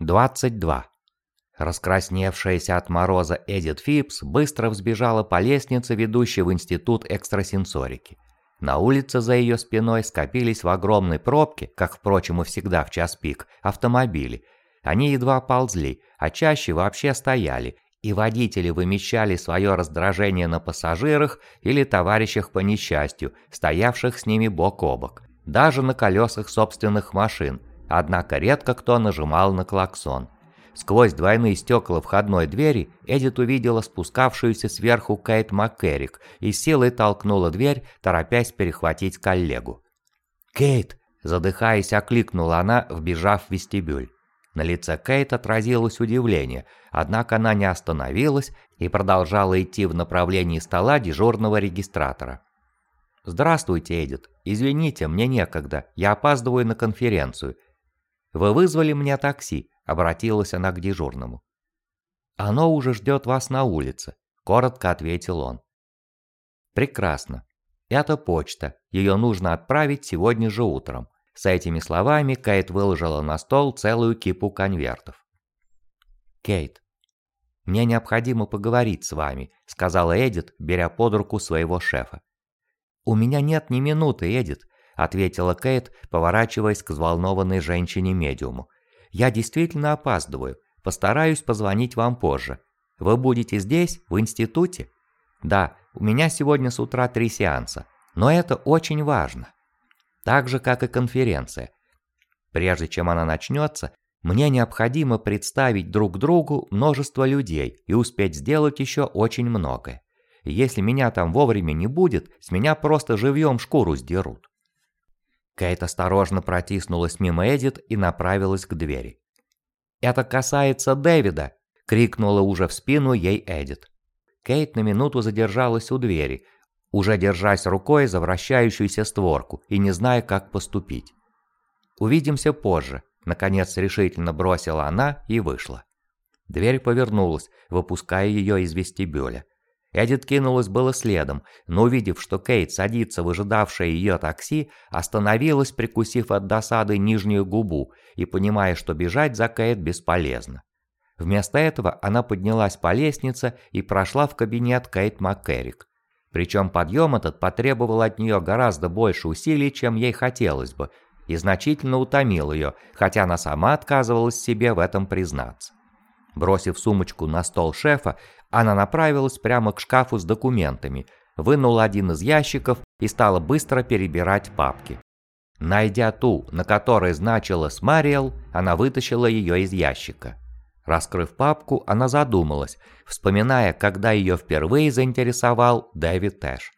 22. Раскрасневшаяся от мороза Эдит Фипс быстро взбежала по лестнице, ведущей в Институт экстрасенсорики. На улице за ее спиной скопились в огромной пробке, как, впрочем, и всегда в час пик, автомобили. Они едва ползли, а чаще вообще стояли, и водители вымещали свое раздражение на пассажирах или товарищах по несчастью, стоявших с ними бок о бок, даже на колесах собственных машин, однако редко кто нажимал на клаксон. Сквозь двойные стекла входной двери Эдит увидела спускавшуюся сверху Кейт МакКеррик и силой толкнула дверь, торопясь перехватить коллегу. «Кейт!» – задыхаясь, окликнула она, вбежав в вестибюль. На лице Кейт отразилось удивление, однако она не остановилась и продолжала идти в направлении стола дежурного регистратора. «Здравствуйте, Эдит. Извините, мне некогда. Я опаздываю на конференцию. Вы вызвали мне такси. Обратилась она к дежурному. «Оно уже ждет вас на улице», — коротко ответил он. «Прекрасно. Это почта. Ее нужно отправить сегодня же утром». С этими словами Кейт выложила на стол целую кипу конвертов. «Кейт, мне необходимо поговорить с вами», — сказала Эдит, беря под руку своего шефа. «У меня нет ни минуты, Эдит», — ответила Кейт, поворачиваясь к взволнованной женщине-медиуму. Я действительно опаздываю. Постараюсь позвонить вам позже. Вы будете здесь, в институте? Да, у меня сегодня с утра три сеанса. Но это очень важно. Так же, как и конференция. Прежде чем она начнется, мне необходимо представить друг другу множество людей и успеть сделать еще очень многое. Если меня там вовремя не будет, с меня просто живьем шкуру сдерут. Кейт осторожно протиснулась мимо Эдит и направилась к двери. «Это касается Дэвида!» — крикнула уже в спину ей Эдит. Кейт на минуту задержалась у двери, уже держась рукой за вращающуюся створку и не зная, как поступить. «Увидимся позже», — наконец решительно бросила она и вышла. Дверь повернулась, выпуская ее из вестибюля. Эдит кинулась было следом, но увидев, что Кейт садится в ее такси, остановилась, прикусив от досады нижнюю губу и понимая, что бежать за Кейт бесполезно. Вместо этого она поднялась по лестнице и прошла в кабинет Кейт МакКеррик. Причем подъем этот потребовал от нее гораздо больше усилий, чем ей хотелось бы, и значительно утомил ее, хотя она сама отказывалась себе в этом признаться. Бросив сумочку на стол шефа, она направилась прямо к шкафу с документами, вынула один из ящиков и стала быстро перебирать папки. Найдя ту, на которой значилась Мариэл, она вытащила ее из ящика. Раскрыв папку, она задумалась, вспоминая, когда ее впервые заинтересовал Дэвид Тэш.